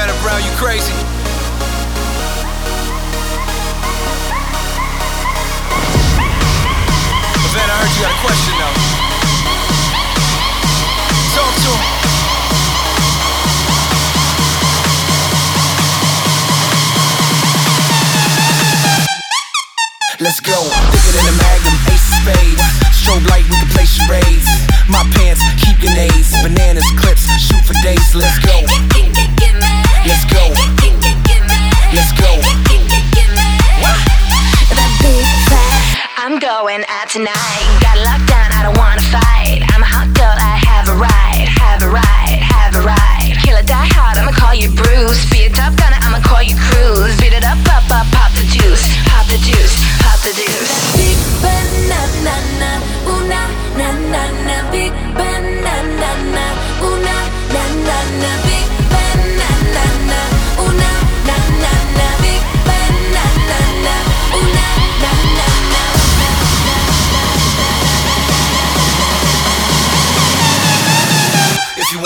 Vanna Brown, you crazy. Vanna, I heard you got a question though. Talk to him. Let's go. Thicker than a magnum, ace of spades. Strobe light, we can play charades. My pants, keep grenades. Bananas, clips, shoot for days. Let's go. tonight.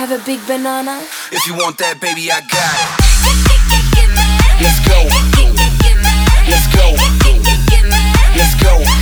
have a big banana? If you want that, baby, I got it. Let's go. Let's go. Let's go.